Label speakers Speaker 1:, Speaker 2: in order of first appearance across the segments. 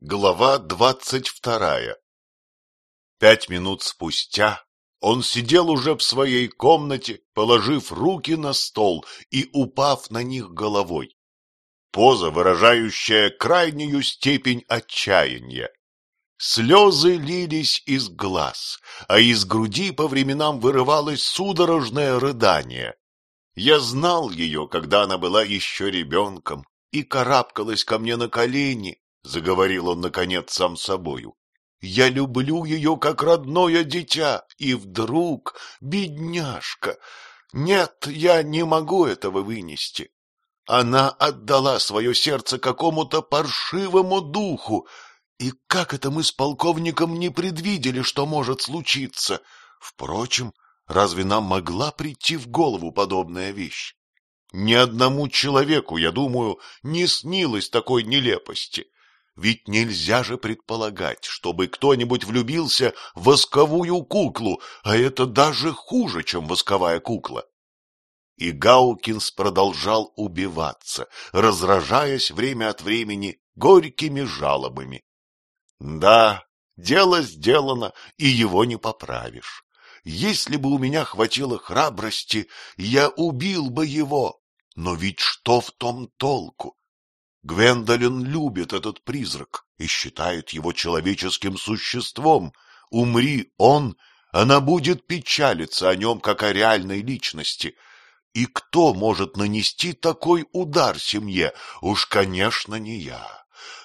Speaker 1: Глава двадцать вторая Пять минут спустя он сидел уже в своей комнате, положив руки на стол и упав на них головой. Поза, выражающая крайнюю степень отчаяния. Слезы лились из глаз, а из груди по временам вырывалось судорожное рыдание. Я знал ее, когда она была еще ребенком, и карабкалась ко мне на колени, — заговорил он, наконец, сам собою. «Я люблю ее, как родное дитя, и вдруг, бедняжка, нет, я не могу этого вынести. Она отдала свое сердце какому-то паршивому духу, и как это мы с полковником не предвидели, что может случиться? Впрочем, разве нам могла прийти в голову подобная вещь? Ни одному человеку, я думаю, не снилось такой нелепости. Ведь нельзя же предполагать, чтобы кто-нибудь влюбился в восковую куклу, а это даже хуже, чем восковая кукла. И Гаукинс продолжал убиваться, разражаясь время от времени горькими жалобами. Да, дело сделано, и его не поправишь. Если бы у меня хватило храбрости, я убил бы его. Но ведь что в том толку? Гвендолин любит этот призрак и считает его человеческим существом. Умри он, она будет печалиться о нем, как о реальной личности. И кто может нанести такой удар семье? Уж, конечно, не я.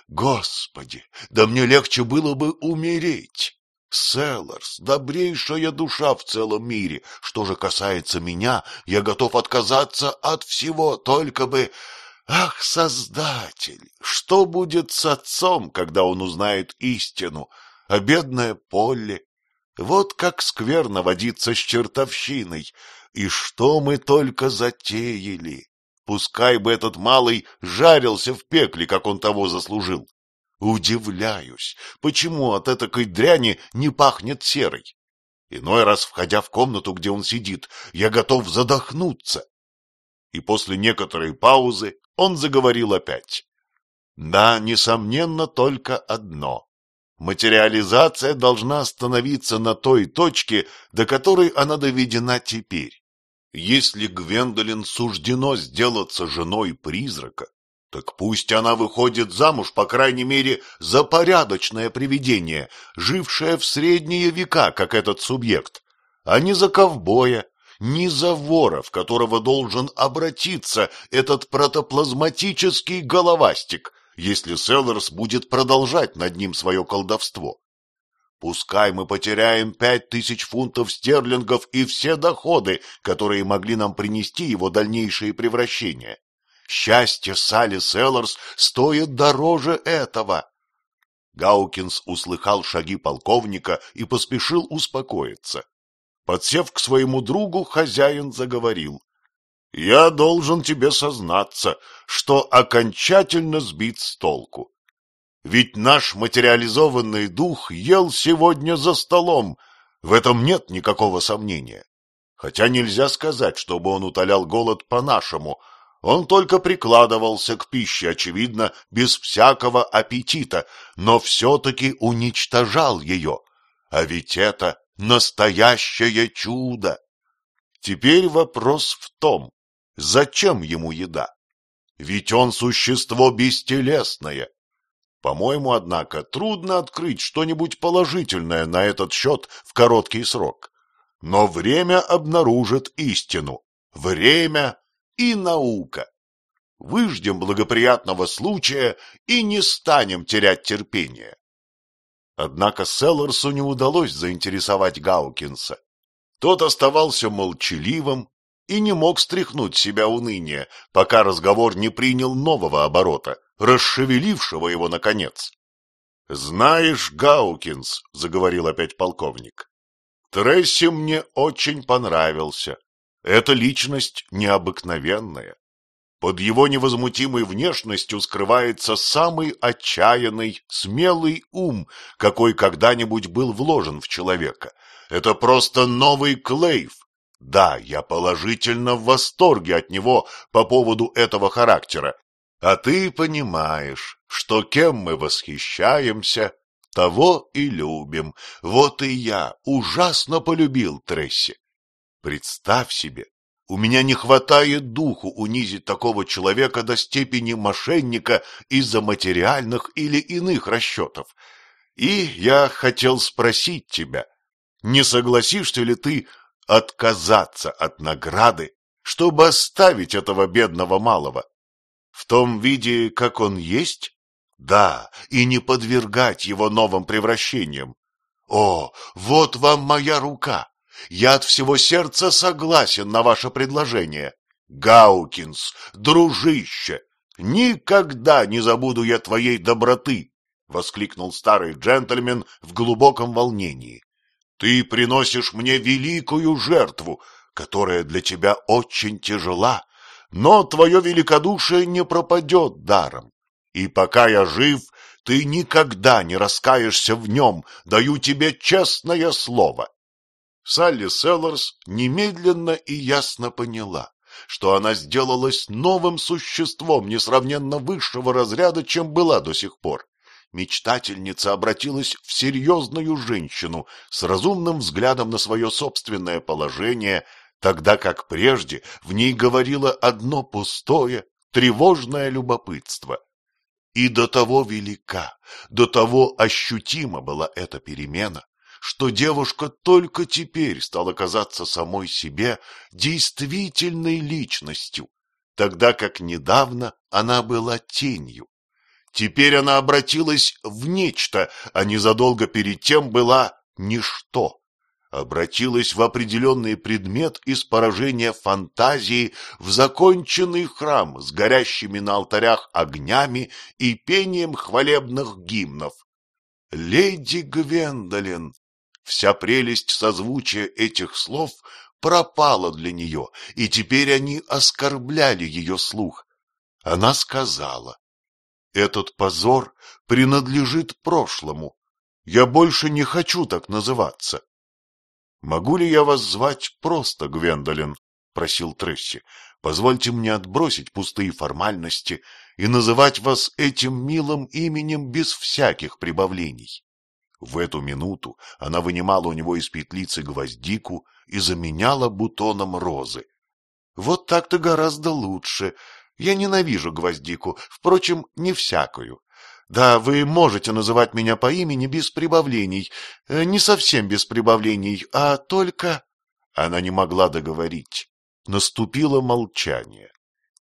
Speaker 1: Господи, да мне легче было бы умереть. Селларс, добрейшая душа в целом мире. Что же касается меня, я готов отказаться от всего, только бы... Ах, Создатель, что будет с отцом, когда он узнает истину? А бедная Полли, вот как скверно водиться с чертовщиной. И что мы только затеяли? Пускай бы этот малый жарился в пекле, как он того заслужил. Удивляюсь, почему от этой дряни не пахнет серой. Иной раз, входя в комнату, где он сидит, я готов задохнуться. И после некоторой паузы он заговорил опять. Да, несомненно, только одно. Материализация должна остановиться на той точке, до которой она доведена теперь. Если Гвендолин суждено сделаться женой призрака, так пусть она выходит замуж, по крайней мере, за порядочное привидение, жившее в средние века, как этот субъект, а не за ковбоя, ни за вора, в которого должен обратиться этот протоплазматический головастик, если Селлерс будет продолжать над ним свое колдовство. Пускай мы потеряем пять тысяч фунтов стерлингов и все доходы, которые могли нам принести его дальнейшие превращения. Счастье Салли Селлерс стоит дороже этого. Гаукинс услыхал шаги полковника и поспешил успокоиться. Подсев к своему другу, хозяин заговорил. — Я должен тебе сознаться, что окончательно сбит с толку. Ведь наш материализованный дух ел сегодня за столом, в этом нет никакого сомнения. Хотя нельзя сказать, чтобы он утолял голод по-нашему, он только прикладывался к пище, очевидно, без всякого аппетита, но все-таки уничтожал ее. А ведь это Настоящее чудо! Теперь вопрос в том, зачем ему еда? Ведь он существо бестелесное. По-моему, однако, трудно открыть что-нибудь положительное на этот счет в короткий срок. Но время обнаружит истину. Время и наука. Выждем благоприятного случая и не станем терять терпение. Однако Селларсу не удалось заинтересовать Гаукинса. Тот оставался молчаливым и не мог стряхнуть себя уныние, пока разговор не принял нового оборота, расшевелившего его наконец. — Знаешь, Гаукинс, — заговорил опять полковник, — Тресси мне очень понравился. Эта личность необыкновенная. Под его невозмутимой внешностью скрывается самый отчаянный, смелый ум, какой когда-нибудь был вложен в человека. Это просто новый Клейв. Да, я положительно в восторге от него по поводу этого характера. А ты понимаешь, что кем мы восхищаемся, того и любим. Вот и я ужасно полюбил Тресси. Представь себе, у меня не хватает духу унизить такого человека до степени мошенника из-за материальных или иных расчетов. И я хотел спросить тебя, не согласишься ли ты отказаться от награды, чтобы оставить этого бедного малого? В том виде, как он есть? Да, и не подвергать его новым превращениям. О, вот вам моя рука! Я от всего сердца согласен на ваше предложение. Гаукинс, дружище, никогда не забуду я твоей доброты, — воскликнул старый джентльмен в глубоком волнении. Ты приносишь мне великую жертву, которая для тебя очень тяжела, но твое великодушие не пропадет даром. И пока я жив, ты никогда не раскаешься в нем, даю тебе честное слово. Салли Селлорс немедленно и ясно поняла, что она сделалась новым существом несравненно высшего разряда, чем была до сих пор. Мечтательница обратилась в серьезную женщину с разумным взглядом на свое собственное положение, тогда как прежде в ней говорило одно пустое, тревожное любопытство. И до того велика, до того ощутима была эта перемена, что девушка только теперь стала казаться самой себе действительной личностью, тогда как недавно она была тенью. Теперь она обратилась в нечто, а незадолго перед тем была ничто. Обратилась в определенный предмет из поражения фантазии в законченный храм с горящими на алтарях огнями и пением хвалебных гимнов. Леди Гвендолин, Вся прелесть созвучия этих слов пропала для нее, и теперь они оскорбляли ее слух. Она сказала, «Этот позор принадлежит прошлому. Я больше не хочу так называться». «Могу ли я вас звать просто Гвендолин?» — просил Тресси. «Позвольте мне отбросить пустые формальности и называть вас этим милым именем без всяких прибавлений». В эту минуту она вынимала у него из петлицы гвоздику и заменяла бутоном розы. — Вот так-то гораздо лучше. Я ненавижу гвоздику, впрочем, не всякую. Да, вы можете называть меня по имени без прибавлений, э, не совсем без прибавлений, а только... Она не могла договорить. Наступило молчание.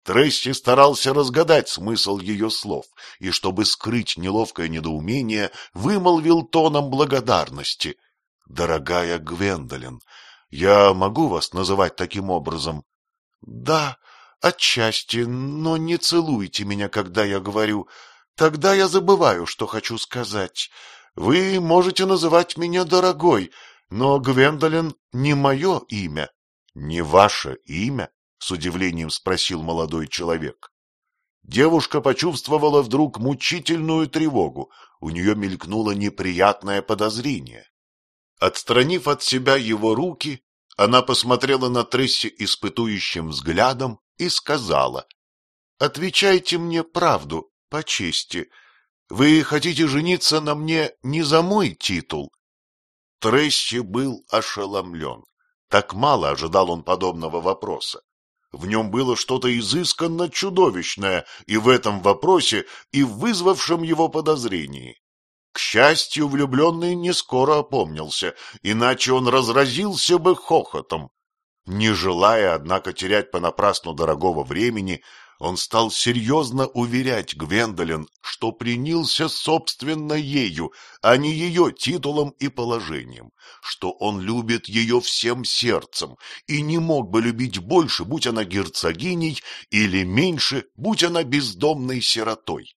Speaker 1: Тресси старался разгадать смысл ее слов, и, чтобы скрыть неловкое недоумение, вымолвил тоном благодарности. — Дорогая Гвендолин, я могу вас называть таким образом? — Да, отчасти, но не целуйте меня, когда я говорю. Тогда я забываю, что хочу сказать. Вы можете называть меня дорогой, но Гвендолин не мое имя. — Не ваше имя? — с удивлением спросил молодой человек. Девушка почувствовала вдруг мучительную тревогу, у нее мелькнуло неприятное подозрение. Отстранив от себя его руки, она посмотрела на Тресси испытующим взглядом и сказала, «Отвечайте мне правду, по чести. Вы хотите жениться на мне не за мой титул?» Тресси был ошеломлен. Так мало ожидал он подобного вопроса. В нем было что-то изысканно чудовищное и в этом вопросе, и вызвавшем его подозрении. К счастью, влюбленный не скоро опомнился, иначе он разразился бы хохотом. Не желая, однако, терять понапрасну дорогого времени, он стал серьезно уверять Гвендолин, что принялся собственно ею, а не ее титулом и положением, что он любит ее всем сердцем и не мог бы любить больше, будь она герцогиней, или меньше, будь она бездомной сиротой.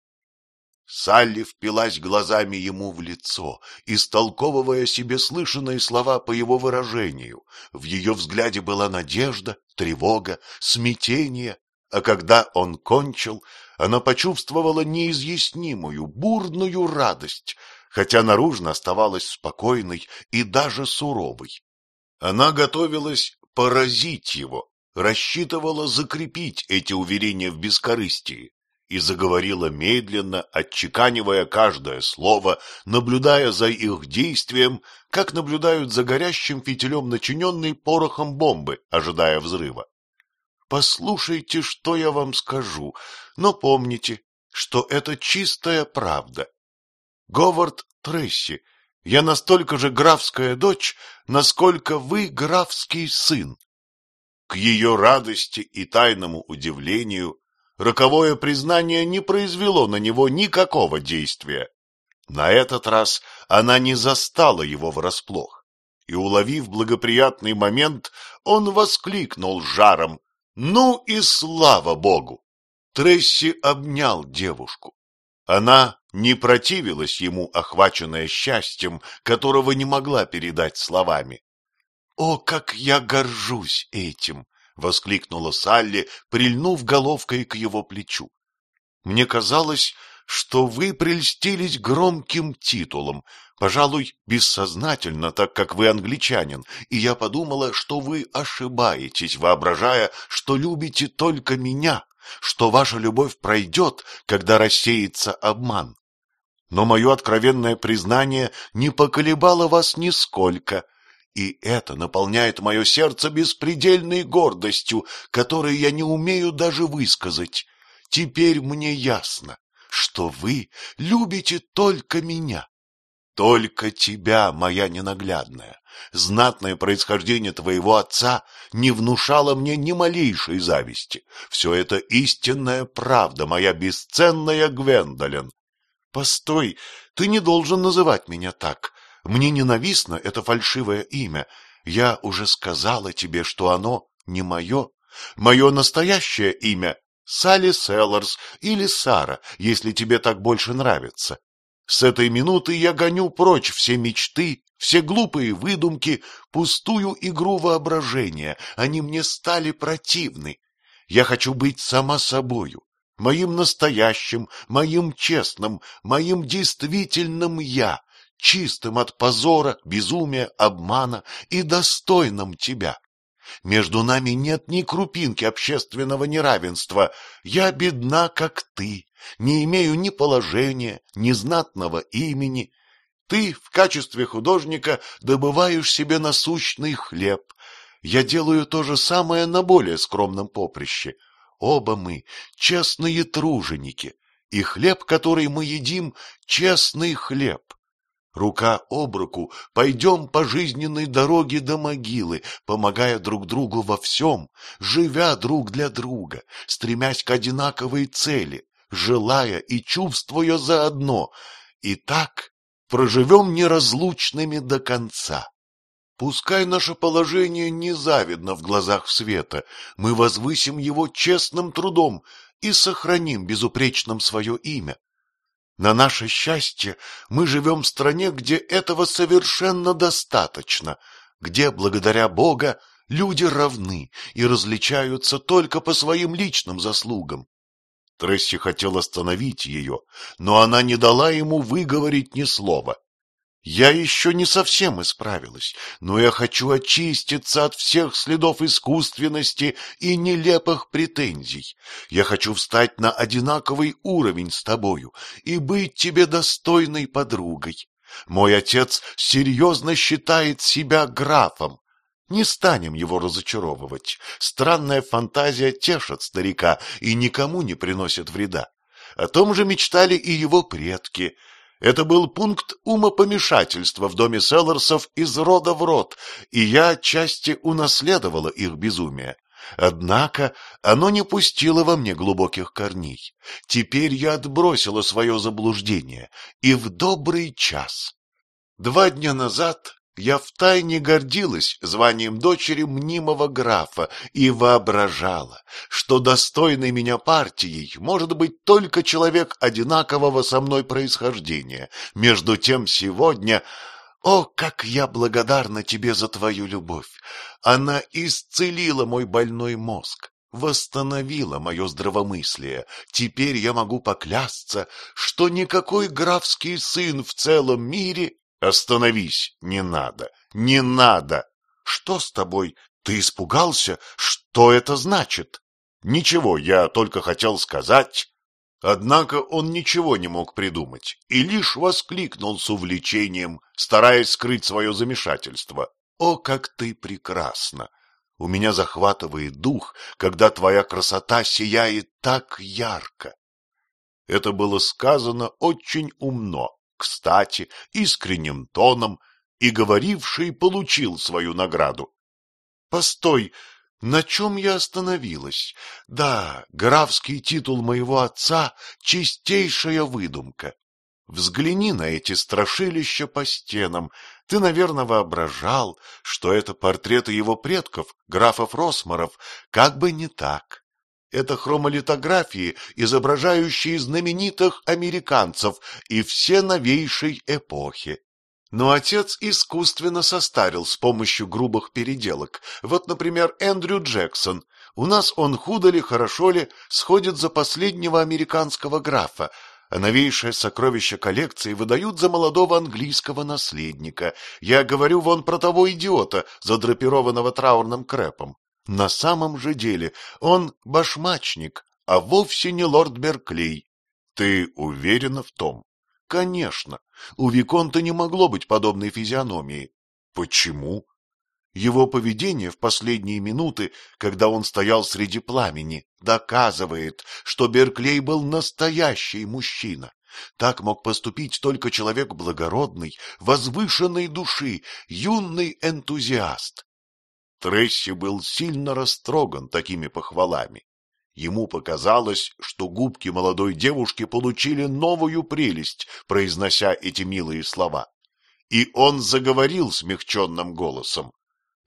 Speaker 1: Салли впилась глазами ему в лицо, истолковывая себе слышанные слова по его выражению. В ее взгляде была надежда, тревога, смятение, а когда он кончил, она почувствовала неизъяснимую, бурную радость, хотя наружно оставалась спокойной и даже суровой. Она готовилась поразить его, рассчитывала закрепить эти уверения в бескорыстии. и заговорила медленно, отчеканивая каждое слово, наблюдая за их действием, как наблюдают за горящим фитилем начиненной порохом бомбы, ожидая взрыва. Послушайте, что я вам скажу, но помните, что это чистая правда. Говард Тресси, я настолько же графская дочь, насколько вы графский сын. К ее радости и тайному удивлению роковое признание не произвело на него никакого действия. На этот раз она не застала его врасплох, и, уловив благоприятный момент, он воскликнул жаром «Ну и слава богу!» Тресси обнял девушку. Она не противилась ему, охваченная счастьем, которого не могла передать словами. «О, как я горжусь этим!» — воскликнула Салли, прильнув головкой к его плечу. «Мне казалось, что вы прельстились громким титулом, пожалуй, бессознательно, так как вы англичанин, и я подумала, что вы ошибаетесь, воображая, что любите только меня, что ваша любовь пройдет, когда рассеется обман. Но мое откровенное признание не поколебало вас нисколько, и это наполняет мое сердце беспредельной гордостью, которой я не умею даже высказать. Теперь мне ясно, что вы любите только меня. Только тебя, моя ненаглядная. Знатное происхождение твоего отца не внушало мне ни малейшей зависти. Все это истинная правда, моя бесценная Гвендолин. Постой, ты не должен называть меня так. Мне ненавистно это фальшивое имя. Я уже сказала тебе, что оно не мое. Мое настоящее имя — Салли Селларс или Сара, если тебе так больше нравится. С этой минуты я гоню прочь все мечты, все глупые выдумки, пустую игру воображения. Они мне стали противны. Я хочу быть сама собою, моим настоящим, моим честным, моим действительным «я», чистым от позора, безумия, обмана и достойным тебя. Между нами нет ни крупинки общественного неравенства. Я бедна, как ты, не имею ни положения, ни знатного имени. Ты в качестве художника добываешь себе насущный хлеб. Я делаю то же самое на более скромном поприще. Оба мы честные труженики, и хлеб, который мы едим, честный хлеб. Рука об руку пойдем по жизненной дороге до могилы, помогая друг другу во всем, живя друг для друга, стремясь к одинаковой цели, желая и чувствуя заодно. И так проживем неразлучными до конца. Пускай наше положение не завидно в глазах света, мы возвысим его честным трудом и сохраним безупречным свое имя. На наше счастье мы живем в стране, где этого совершенно достаточно, где, благодаря Бога, люди равны и различаются только по своим личным заслугам. Тресси хотел остановить ее, но она не дала ему выговорить ни слова. Я еще не совсем исправилась, но я хочу очиститься от всех следов искусственности и нелепых претензий. Я хочу встать на одинаковый уровень с тобою и быть тебе достойной подругой. Мой отец серьезно считает себя графом. Не станем его разочаровывать. Странная фантазия тешит старика и никому не приносит вреда. О том же мечтали и его предки — это был пункт умопомешательства в доме Селлерсов из рода в род, и я отчасти унаследовала их безумие. Однако оно не пустило во мне глубоких корней. Теперь я отбросила свое заблуждение, и в добрый час. Два дня назад я втайне гордилась званием дочери мнимого графа и воображала, что достойной меня партией может быть только человек одинакового со мной происхождения. Между тем сегодня... О, как я благодарна тебе за твою любовь! Она исцелила мой больной мозг, восстановила мое здравомыслие. Теперь я могу поклясться, что никакой графский сын в целом мире Остановись, не надо, не надо. Что с тобой? Ты испугался? Что это значит? Ничего, я только хотел сказать. Однако он ничего не мог придумать и лишь воскликнул с увлечением, стараясь скрыть свое замешательство. «О, как ты прекрасна! У меня захватывает дух, когда твоя красота сияет так ярко!» Это было сказано очень умно, кстати, искренним тоном, и говоривший получил свою награду. «Постой, на чем я остановилась? Да, графский титул моего отца — чистейшая выдумка. Взгляни на эти страшилища по стенам. Ты, наверное, воображал, что это портреты его предков, графов Росмаров, как бы не так. Это хромолитографии, изображающие знаменитых американцев и все новейшей эпохи. Но отец искусственно состарил с помощью грубых переделок. Вот, например, Эндрю Джексон. У нас он худо ли, хорошо ли, сходит за последнего американского графа, а новейшее сокровище коллекции выдают за молодого английского наследника. Я говорю вон про того идиота, задрапированного траурным крепом. На самом же деле он башмачник, а вовсе не лорд Берклей. Ты уверена в том? Конечно, у Виконта не могло быть подобной физиономии. Почему? Его поведение в последние минуты, когда он стоял среди пламени, доказывает, что Берклей был настоящий мужчина. Так мог поступить только человек благородный, возвышенной души, юный энтузиаст. Тресси был сильно растроган такими похвалами. Ему показалось, что губки молодой девушки получили новую прелесть, произнося эти милые слова. И он заговорил смягченным голосом.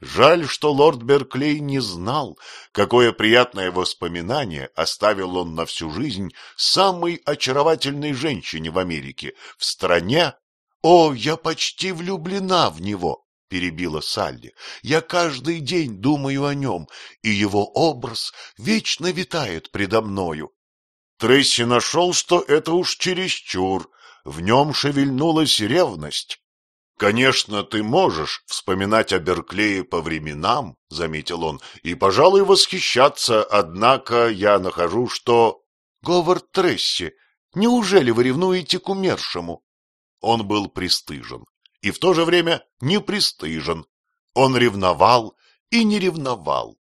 Speaker 1: Жаль, что лорд Берклей не знал, какое приятное воспоминание оставил он на всю жизнь самой очаровательной женщине в Америке, в стране. О, я почти влюблена в него! — перебила Салли. — Я каждый день думаю о нем, и его образ вечно витает предо мною. Трейси нашел, что это уж чересчур. В нем шевельнулась ревность. — Конечно, ты можешь вспоминать о Берклее по временам, — заметил он, — и, пожалуй, восхищаться, однако я нахожу, что... — Говард Тресси, неужели вы ревнуете к умершему? Он был пристыжен и в то же время не пристыжен. Он ревновал и не ревновал.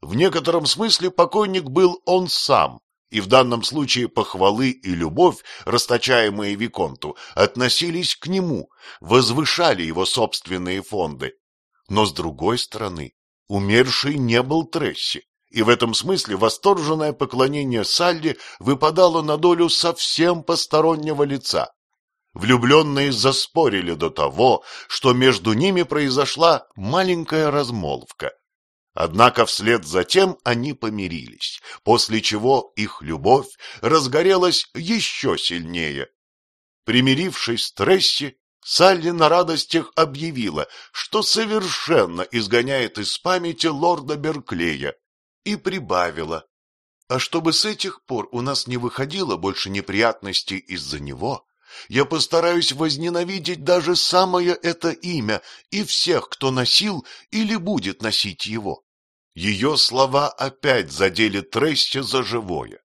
Speaker 1: В некотором смысле покойник был он сам, и в данном случае похвалы и любовь, расточаемые Виконту, относились к нему, возвышали его собственные фонды. Но с другой стороны, умерший не был Тресси, и в этом смысле восторженное поклонение Салли выпадало на долю совсем постороннего лица. Влюбленные заспорили до того, что между ними произошла маленькая размолвка. Однако вслед за тем они помирились, после чего их любовь разгорелась еще сильнее. Примирившись с Тресси, Салли на радостях объявила, что совершенно изгоняет из памяти лорда Берклея, и прибавила. А чтобы с этих пор у нас не выходило больше неприятностей из-за него, я постараюсь возненавидеть даже самое это имя и всех, кто носил или будет носить его. Ее слова опять задели Тресси за живое.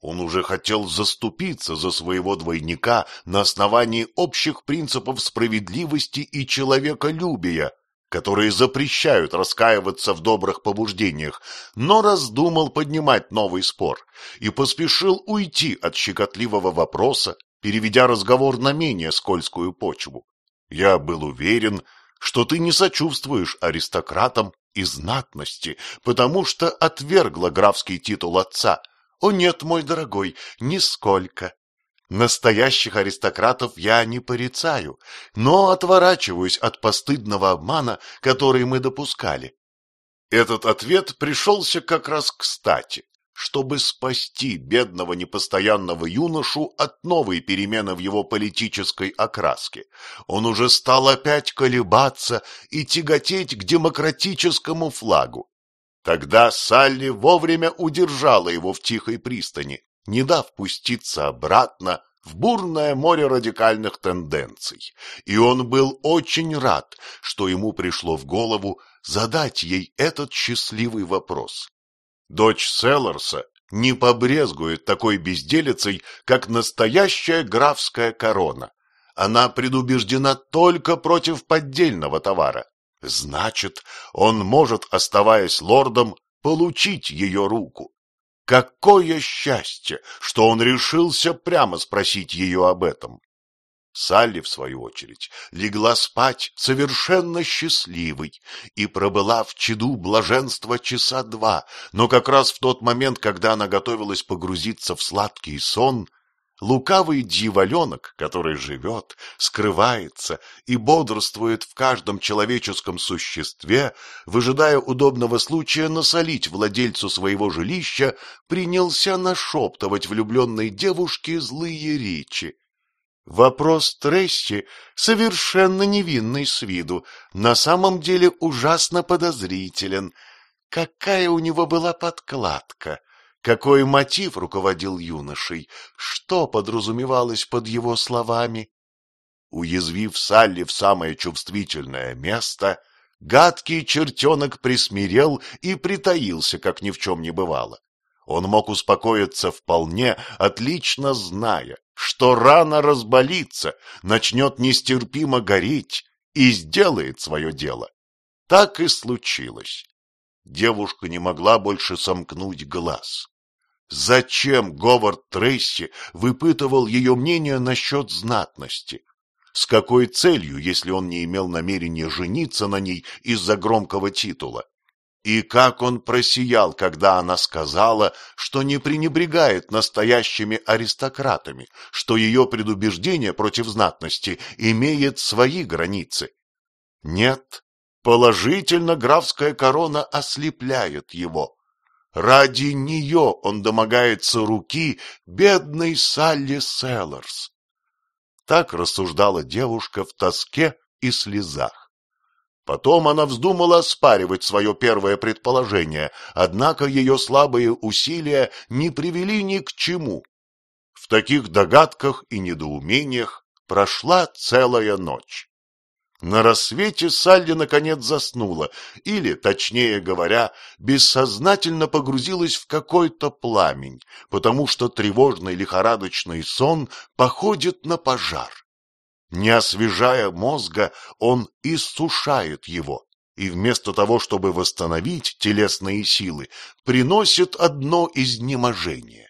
Speaker 1: Он уже хотел заступиться за своего двойника на основании общих принципов справедливости и человеколюбия, которые запрещают раскаиваться в добрых побуждениях, но раздумал поднимать новый спор и поспешил уйти от щекотливого вопроса переведя разговор на менее скользкую почву. Я был уверен, что ты не сочувствуешь аристократам и знатности, потому что отвергла графский титул отца. О нет, мой дорогой, нисколько. Настоящих аристократов я не порицаю, но отворачиваюсь от постыдного обмана, который мы допускали. Этот ответ пришелся как раз кстати чтобы спасти бедного непостоянного юношу от новой перемены в его политической окраске. Он уже стал опять колебаться и тяготеть к демократическому флагу. Тогда Салли вовремя удержала его в тихой пристани, не дав пуститься обратно в бурное море радикальных тенденций, и он был очень рад, что ему пришло в голову задать ей этот счастливый вопрос. Дочь Селларса не побрезгует такой безделицей, как настоящая графская корона. Она предубеждена только против поддельного товара. Значит, он может, оставаясь лордом, получить ее руку. Какое счастье, что он решился прямо спросить ее об этом. Салли, в свою очередь, легла спать совершенно счастливой и пробыла в чаду блаженства часа два, но как раз в тот момент, когда она готовилась погрузиться в сладкий сон, лукавый дьяволенок, который живет, скрывается и бодрствует в каждом человеческом существе, выжидая удобного случая насолить владельцу своего жилища, принялся нашептывать влюбленной девушке злые речи. Вопрос Тресси, совершенно невинный с виду, на самом деле ужасно подозрителен. Какая у него была подкладка? Какой мотив руководил юношей? Что подразумевалось под его словами? Уязвив Салли в самое чувствительное место, гадкий чертенок присмирел и притаился, как ни в чем не бывало. Он мог успокоиться вполне, отлично зная, что рано разболится, начнет нестерпимо гореть и сделает свое дело. Так и случилось. Девушка не могла больше сомкнуть глаз. Зачем Говард Трейси выпытывал ее мнение насчет знатности? С какой целью, если он не имел намерения жениться на ней из-за громкого титула? И как он просиял, когда она сказала, что не пренебрегает настоящими аристократами, что ее предубеждение против знатности имеет свои границы. Нет, положительно графская корона ослепляет его. Ради нее он домогается руки бедной Салли Селлерс. Так рассуждала девушка в тоске и слезах. Потом она вздумала оспаривать свое первое предположение, однако ее слабые усилия не привели ни к чему. В таких догадках и недоумениях прошла целая ночь. На рассвете Салли наконец заснула, или, точнее говоря, бессознательно погрузилась в какой-то пламень, потому что тревожный лихорадочный сон походит на пожар. Не освежая мозга, он иссушает его, и вместо того, чтобы восстановить телесные силы, приносит одно изнеможение.